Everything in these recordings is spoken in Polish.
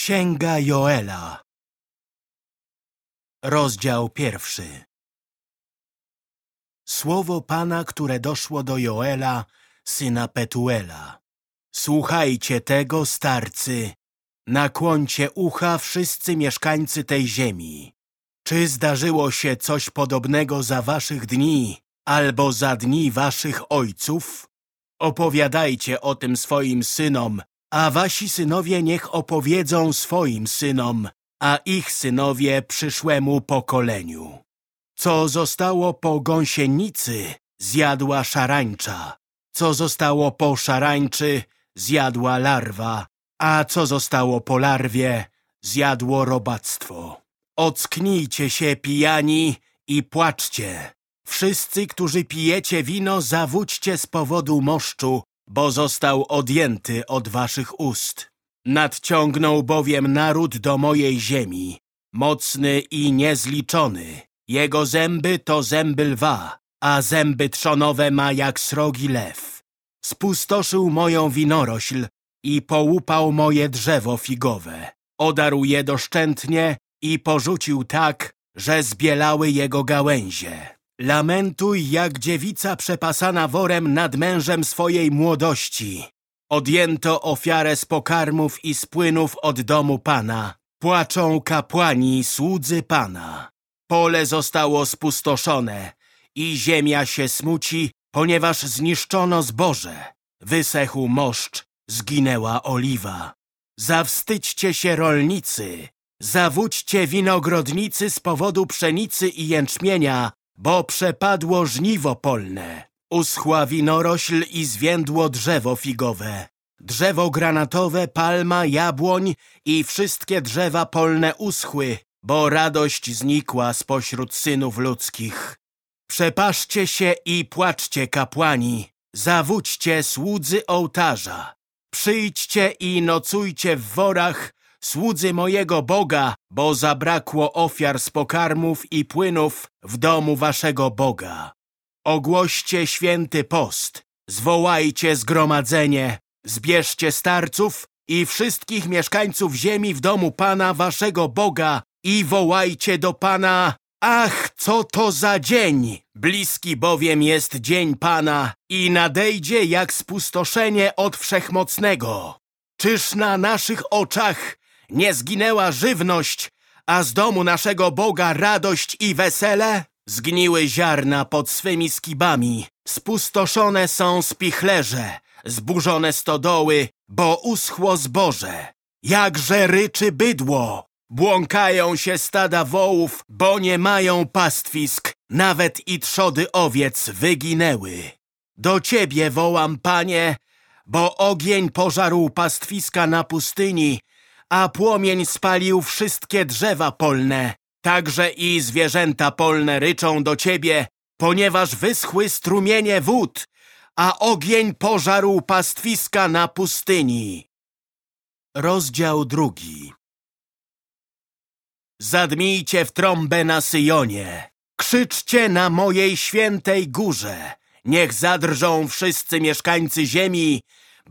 Księga Joela Rozdział pierwszy Słowo Pana, które doszło do Joela, syna Petuela. Słuchajcie tego, starcy, nakłoncie ucha wszyscy mieszkańcy tej ziemi. Czy zdarzyło się coś podobnego za waszych dni, albo za dni waszych ojców? Opowiadajcie o tym swoim synom, a wasi synowie niech opowiedzą swoim synom, a ich synowie przyszłemu pokoleniu. Co zostało po gąsienicy, zjadła szarańcza. Co zostało po szarańczy, zjadła larwa, a co zostało po larwie, zjadło robactwo. Ocknijcie się, pijani, i płaczcie. Wszyscy, którzy pijecie wino, zawódźcie z powodu moszczu, bo został odjęty od waszych ust. Nadciągnął bowiem naród do mojej ziemi, mocny i niezliczony. Jego zęby to zęby lwa, a zęby trzonowe ma jak srogi lew. Spustoszył moją winorośl i połupał moje drzewo figowe. Odarł je doszczętnie i porzucił tak, że zbielały jego gałęzie. Lamentuj jak dziewica przepasana worem nad mężem swojej młodości. Odjęto ofiarę z pokarmów i z płynów od domu Pana. Płaczą kapłani, słudzy Pana. Pole zostało spustoszone i ziemia się smuci, ponieważ zniszczono zboże. Wysechł moszcz, zginęła oliwa. Zawstydźcie się rolnicy, zawódźcie winogrodnicy z powodu pszenicy i jęczmienia, bo przepadło żniwo polne. Uschła winorośl i zwiędło drzewo figowe. Drzewo granatowe, palma, jabłoń i wszystkie drzewa polne uschły, bo radość znikła spośród synów ludzkich. Przepaszcie się i płaczcie, kapłani, zawódźcie słudzy ołtarza. Przyjdźcie i nocujcie w worach, słudzy mojego Boga, bo zabrakło ofiar z pokarmów i płynów w domu waszego Boga. Ogłoście święty post, zwołajcie zgromadzenie, zbierzcie starców i wszystkich mieszkańców ziemi w domu Pana waszego Boga i wołajcie do Pana Ach, co to za dzień! Bliski bowiem jest dzień Pana i nadejdzie jak spustoszenie od Wszechmocnego. Czyż na naszych oczach nie zginęła żywność, a z domu naszego Boga radość i wesele? Zgniły ziarna pod swymi skibami, spustoszone są spichlerze, zburzone stodoły, bo uschło zboże. Jakże ryczy bydło! Błąkają się stada wołów, bo nie mają pastwisk, nawet i trzody owiec wyginęły. Do Ciebie wołam, Panie, bo ogień pożarł pastwiska na pustyni, a płomień spalił wszystkie drzewa polne. Także i zwierzęta polne ryczą do Ciebie, ponieważ wyschły strumienie wód, a ogień pożarł pastwiska na pustyni. Rozdział drugi Zadmijcie w trąbę na Syjonie, krzyczcie na mojej świętej górze. Niech zadrżą wszyscy mieszkańcy ziemi,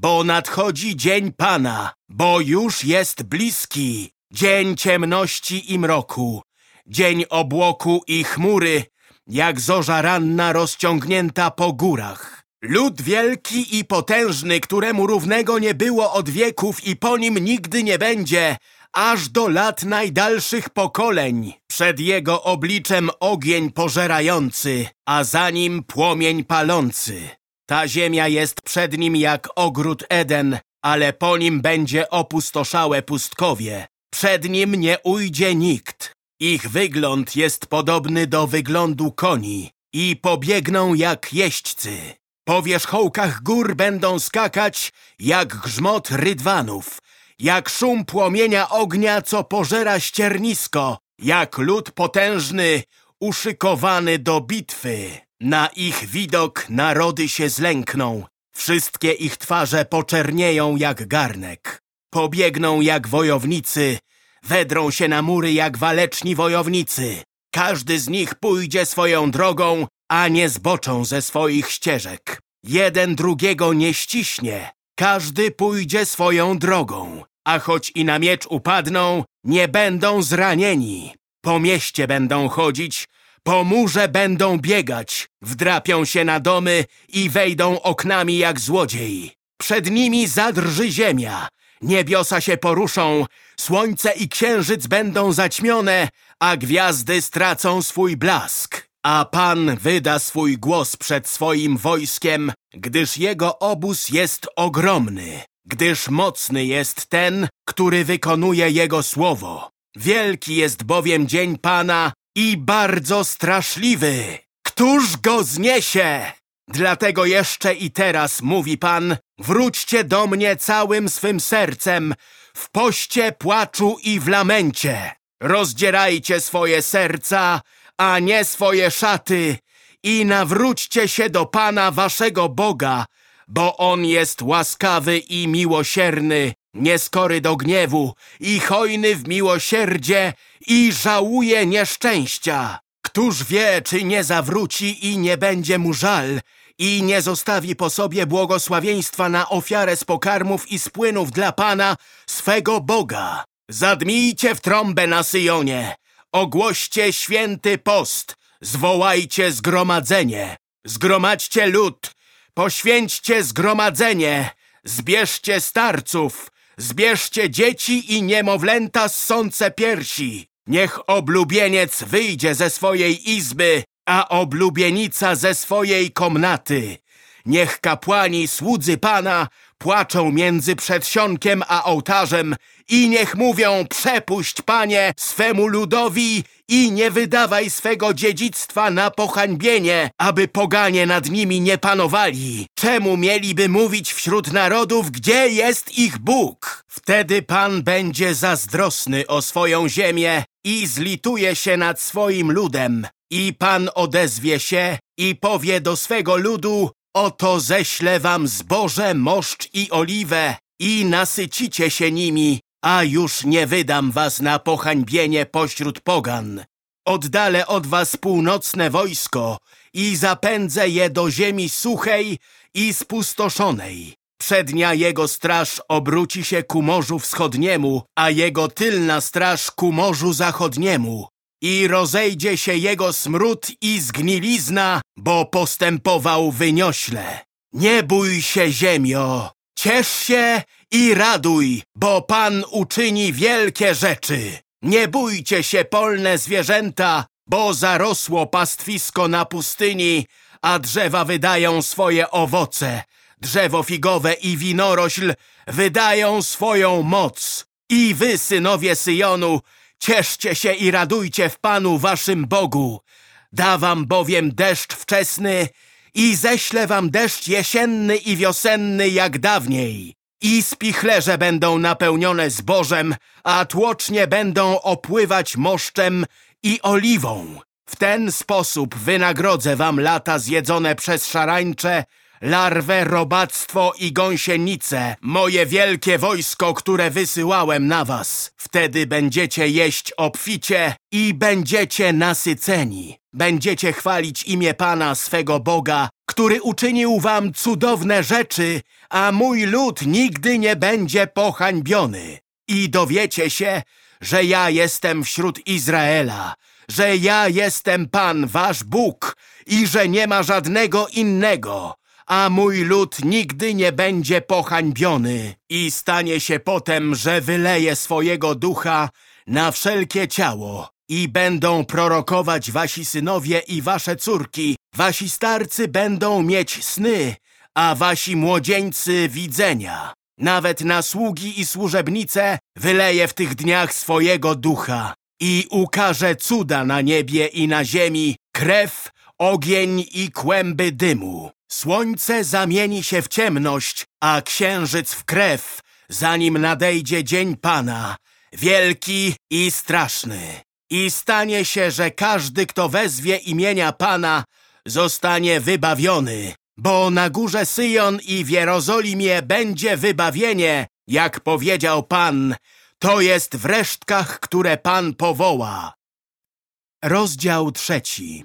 bo nadchodzi dzień Pana, bo już jest bliski. Dzień ciemności i mroku, dzień obłoku i chmury, jak zorza ranna rozciągnięta po górach. Lud wielki i potężny, któremu równego nie było od wieków i po nim nigdy nie będzie, aż do lat najdalszych pokoleń. Przed jego obliczem ogień pożerający, a za nim płomień palący. Ta ziemia jest przed nim jak ogród Eden, ale po nim będzie opustoszałe pustkowie. Przed nim nie ujdzie nikt. Ich wygląd jest podobny do wyglądu koni i pobiegną jak jeźdźcy. Po wierzchołkach gór będą skakać jak grzmot rydwanów, jak szum płomienia ognia, co pożera ściernisko, jak lud potężny, uszykowany do bitwy. Na ich widok narody się zlękną, wszystkie ich twarze poczernieją jak garnek. Pobiegną jak wojownicy, wedrą się na mury jak waleczni wojownicy. Każdy z nich pójdzie swoją drogą, a nie zboczą ze swoich ścieżek. Jeden drugiego nie ściśnie, każdy pójdzie swoją drogą a choć i na miecz upadną, nie będą zranieni. Po mieście będą chodzić, po murze będą biegać, wdrapią się na domy i wejdą oknami jak złodziej. Przed nimi zadrży ziemia, niebiosa się poruszą, słońce i księżyc będą zaćmione, a gwiazdy stracą swój blask. A Pan wyda swój głos przed swoim wojskiem, gdyż jego obóz jest ogromny, gdyż mocny jest ten, który wykonuje jego słowo. Wielki jest bowiem dzień Pana i bardzo straszliwy. Któż go zniesie? Dlatego jeszcze i teraz, mówi Pan, wróćcie do mnie całym swym sercem, w poście, płaczu i w lamencie. Rozdzierajcie swoje serca, a nie swoje szaty i nawróćcie się do Pana waszego Boga, bo On jest łaskawy i miłosierny, nieskory do gniewu i hojny w miłosierdzie i żałuje nieszczęścia. Któż wie, czy nie zawróci i nie będzie mu żal i nie zostawi po sobie błogosławieństwa na ofiarę z pokarmów i z płynów dla Pana, swego Boga. Zadmijcie w trąbę na Syjonie, ogłoście święty post, zwołajcie zgromadzenie, zgromadźcie lud, poświęćcie zgromadzenie, zbierzcie starców, zbierzcie dzieci i niemowlęta ssące piersi. Niech oblubieniec wyjdzie ze swojej izby, a oblubienica ze swojej komnaty. Niech kapłani, słudzy Pana, płaczą między przedsionkiem a ołtarzem i niech mówią, przepuść, Panie, swemu ludowi i nie wydawaj swego dziedzictwa na pohańbienie, aby poganie nad nimi nie panowali. Czemu mieliby mówić wśród narodów, gdzie jest ich Bóg? Wtedy Pan będzie zazdrosny o swoją ziemię i zlituje się nad swoim ludem. I Pan odezwie się i powie do swego ludu, oto ześlę wam zboże, moszcz i oliwę i nasycicie się nimi, a już nie wydam was na pohańbienie pośród pogan. Oddalę od was północne wojsko i zapędzę je do ziemi suchej i spustoszonej. Przednia jego straż obróci się ku Morzu Wschodniemu, a jego tylna straż ku Morzu Zachodniemu. I rozejdzie się jego smród i zgnilizna, bo postępował wyniośle. Nie bój się, ziemio, ciesz się i raduj, bo Pan uczyni wielkie rzeczy. Nie bójcie się, polne zwierzęta, bo zarosło pastwisko na pustyni, a drzewa wydają swoje owoce. Drzewo figowe i winorośl wydają swoją moc. I wy, synowie Syjonu, cieszcie się i radujcie w Panu waszym Bogu. Da wam bowiem deszcz wczesny i ześlę wam deszcz jesienny i wiosenny jak dawniej. I spichlerze będą napełnione zbożem, a tłocznie będą opływać moszczem i oliwą. W ten sposób wynagrodzę wam lata zjedzone przez szarańcze, larwę, robactwo i gąsienice, moje wielkie wojsko, które wysyłałem na was. Wtedy będziecie jeść obficie i będziecie nasyceni. Będziecie chwalić imię Pana swego Boga, który uczynił wam cudowne rzeczy, a mój lud nigdy nie będzie pohańbiony. I dowiecie się, że ja jestem wśród Izraela, że ja jestem Pan, wasz Bóg i że nie ma żadnego innego a mój lud nigdy nie będzie pohańbiony i stanie się potem, że wyleje swojego ducha na wszelkie ciało i będą prorokować wasi synowie i wasze córki. Wasi starcy będą mieć sny, a wasi młodzieńcy widzenia. Nawet na sługi i służebnice wyleje w tych dniach swojego ducha i ukaże cuda na niebie i na ziemi, krew, ogień i kłęby dymu. Słońce zamieni się w ciemność, a księżyc w krew, zanim nadejdzie dzień Pana, wielki i straszny. I stanie się, że każdy, kto wezwie imienia Pana, zostanie wybawiony, bo na górze Syjon i w Jerozolimie będzie wybawienie, jak powiedział Pan, to jest w resztkach, które Pan powoła. Rozdział trzeci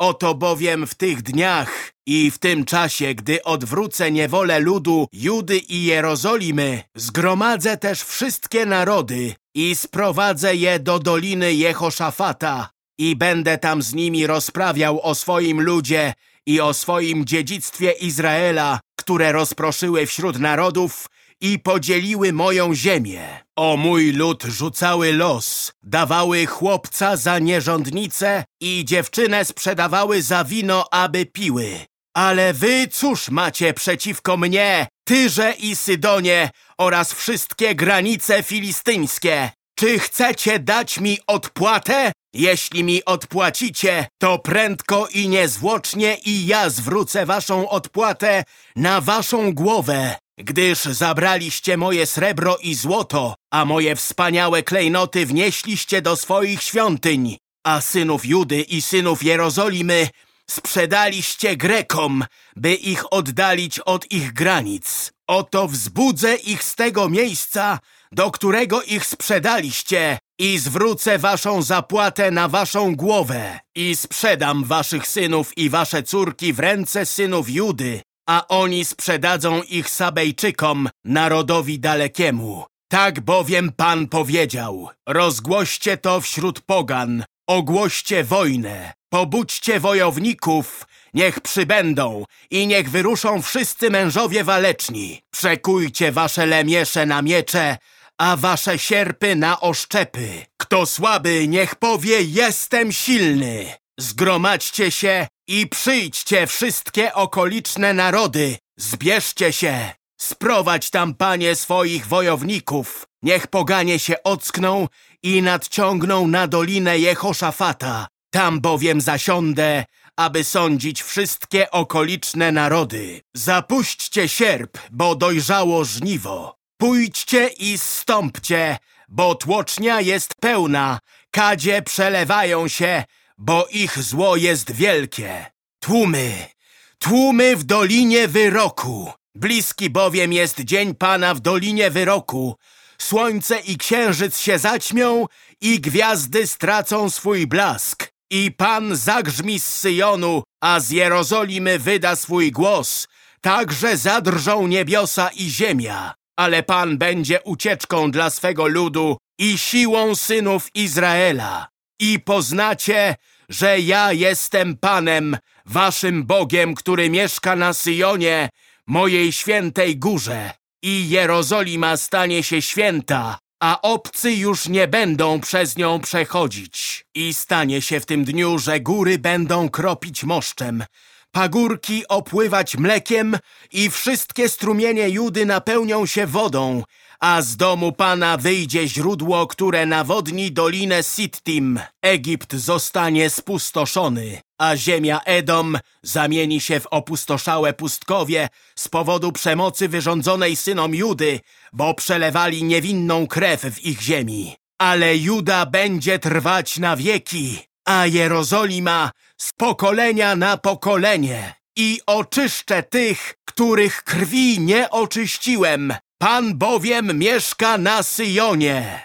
Oto bowiem w tych dniach i w tym czasie, gdy odwrócę niewolę ludu Judy i Jerozolimy, zgromadzę też wszystkie narody i sprowadzę je do doliny Jehoszafata i będę tam z nimi rozprawiał o swoim ludzie i o swoim dziedzictwie Izraela, które rozproszyły wśród narodów i podzieliły moją ziemię. O mój lud rzucały los, dawały chłopca za nierządnicę i dziewczynę sprzedawały za wino, aby piły. Ale wy cóż macie przeciwko mnie, Tyrze i Sydonie oraz wszystkie granice filistyńskie? Czy chcecie dać mi odpłatę? Jeśli mi odpłacicie, to prędko i niezwłocznie i ja zwrócę waszą odpłatę na waszą głowę. Gdyż zabraliście moje srebro i złoto, a moje wspaniałe klejnoty wnieśliście do swoich świątyń, a synów Judy i synów Jerozolimy sprzedaliście Grekom, by ich oddalić od ich granic. Oto wzbudzę ich z tego miejsca, do którego ich sprzedaliście i zwrócę waszą zapłatę na waszą głowę i sprzedam waszych synów i wasze córki w ręce synów Judy, a oni sprzedadzą ich Sabejczykom, narodowi dalekiemu. Tak bowiem Pan powiedział, rozgłoście to wśród pogan, ogłoście wojnę, pobudźcie wojowników, niech przybędą i niech wyruszą wszyscy mężowie waleczni. Przekujcie wasze lemiesze na miecze, a wasze sierpy na oszczepy. Kto słaby, niech powie, jestem silny. Zgromadźcie się i przyjdźcie wszystkie okoliczne narody. Zbierzcie się. Sprowadź tam, panie, swoich wojowników. Niech poganie się ockną i nadciągną na dolinę Jehoszafata. Tam bowiem zasiądę, aby sądzić wszystkie okoliczne narody. Zapuśćcie sierp, bo dojrzało żniwo. Pójdźcie i stąpcie, bo tłocznia jest pełna, kadzie przelewają się, bo ich zło jest wielkie. Tłumy, tłumy w dolinie wyroku. Bliski bowiem jest dzień Pana w dolinie wyroku. Słońce i księżyc się zaćmią i gwiazdy stracą swój blask. I Pan zagrzmi z Syjonu, a z Jerozolimy wyda swój głos. Także zadrżą niebiosa i ziemia. Ale Pan będzie ucieczką dla swego ludu i siłą synów Izraela. I poznacie, że ja jestem Panem, waszym Bogiem, który mieszka na Syjonie, mojej świętej górze. I Jerozolima stanie się święta, a obcy już nie będą przez nią przechodzić. I stanie się w tym dniu, że góry będą kropić moszczem, pagórki opływać mlekiem i wszystkie strumienie Judy napełnią się wodą, a z domu Pana wyjdzie źródło, które nawodni dolinę Sittim. Egipt zostanie spustoszony, a ziemia Edom zamieni się w opustoszałe pustkowie z powodu przemocy wyrządzonej synom Judy, bo przelewali niewinną krew w ich ziemi. Ale Juda będzie trwać na wieki, a Jerozolima z pokolenia na pokolenie. I oczyszczę tych, których krwi nie oczyściłem, Pan bowiem mieszka na Syjonie.